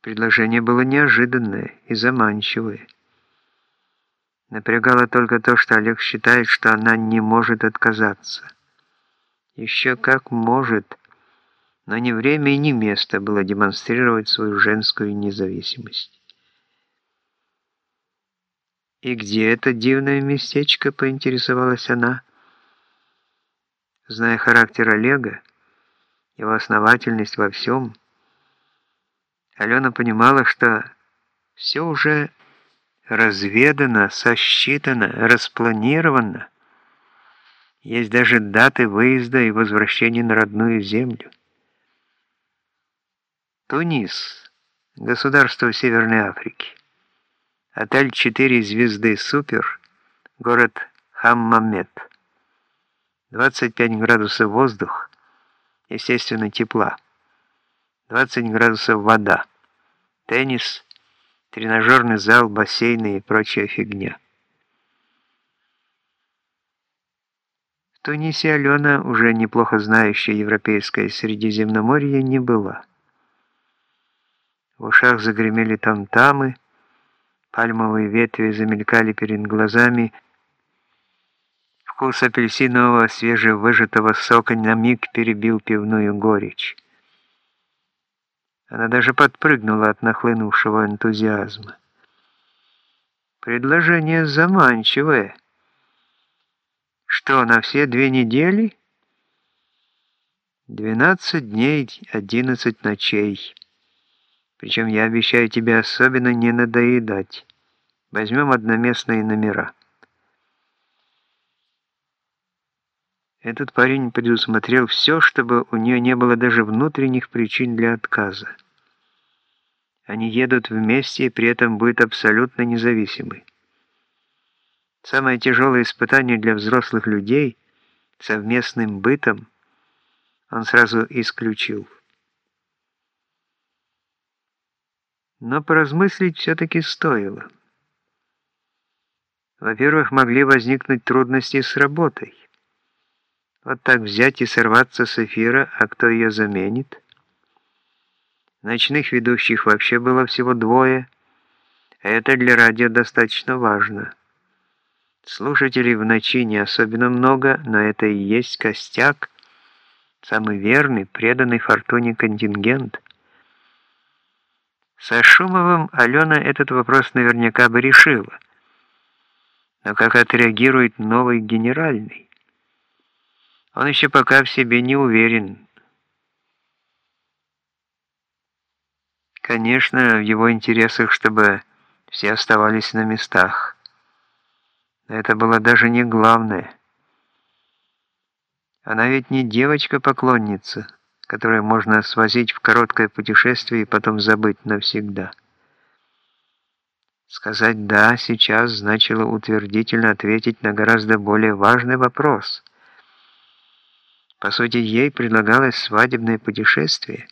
Предложение было неожиданное и заманчивое. Напрягало только то, что Олег считает, что она не может отказаться. Еще как может, но ни время и ни место было демонстрировать свою женскую независимость. «И где это дивное местечко?» — поинтересовалась она. Зная характер Олега, его основательность во всем, Алена понимала, что все уже разведано, сосчитано, распланировано. Есть даже даты выезда и возвращения на родную землю. Тунис, государство Северной Африки. Отель «Четыре звезды Супер», город Хаммамет. 25 градусов воздух, естественно, тепла. 20 градусов вода теннис, тренажерный зал, бассейны и прочая фигня. В Тунисе Алена, уже неплохо знающая европейское Средиземноморье, не была. В ушах загремели там-тамы, пальмовые ветви замелькали перед глазами, вкус апельсинового свежевыжатого сока на миг перебил пивную горечь. Она даже подпрыгнула от нахлынувшего энтузиазма. Предложение заманчивое. Что, на все две недели? Двенадцать дней, одиннадцать ночей. Причем я обещаю тебе особенно не надоедать. Возьмем одноместные номера. Этот парень предусмотрел все, чтобы у нее не было даже внутренних причин для отказа. Они едут вместе и при этом будут абсолютно независимы. Самое тяжелое испытание для взрослых людей совместным бытом он сразу исключил. Но поразмыслить все-таки стоило. Во-первых, могли возникнуть трудности с работой. Вот так взять и сорваться с эфира, а кто ее заменит? Ночных ведущих вообще было всего двое. Это для радио достаточно важно. Слушателей в ночи не особенно много, но это и есть костяк, самый верный, преданный фортуне контингент. Со Шумовым Алена этот вопрос наверняка бы решила. Но как отреагирует новый генеральный? Он еще пока в себе не уверен. Конечно, в его интересах, чтобы все оставались на местах. Но это было даже не главное. Она ведь не девочка-поклонница, которую можно свозить в короткое путешествие и потом забыть навсегда. Сказать «да» сейчас значило утвердительно ответить на гораздо более важный вопрос – по сути, ей предлагалось свадебное путешествие,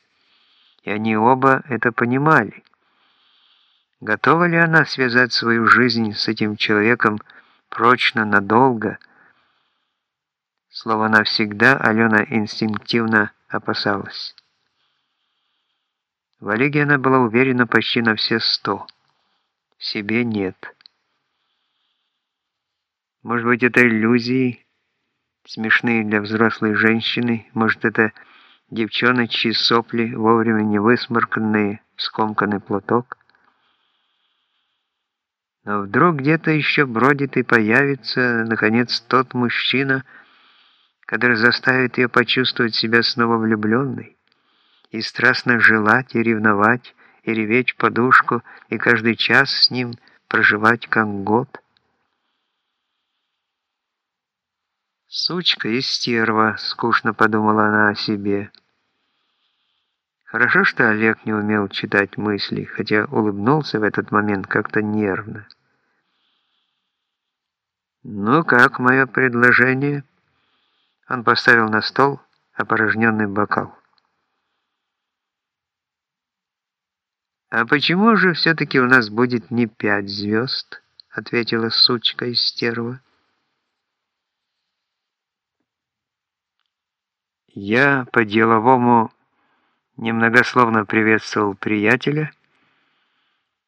и они оба это понимали. Готова ли она связать свою жизнь с этим человеком прочно, надолго? Слово «навсегда» Алена инстинктивно опасалась. В Олеге она была уверена почти на все сто. В себе нет. Может быть, это иллюзии, смешные для взрослой женщины, может, это девчоночьи сопли, вовремя не высморканные, скомканный платок. Но вдруг где-то еще бродит и появится, наконец, тот мужчина, который заставит ее почувствовать себя снова влюбленной, и страстно желать, и ревновать, и реветь подушку, и каждый час с ним проживать как год. «Сучка и стерва», — скучно подумала она о себе. Хорошо, что Олег не умел читать мысли, хотя улыбнулся в этот момент как-то нервно. «Ну как мое предложение?» Он поставил на стол опорожненный бокал. «А почему же все-таки у нас будет не пять звезд?» — ответила сучка и стерва. Я по-деловому немногословно приветствовал приятеля,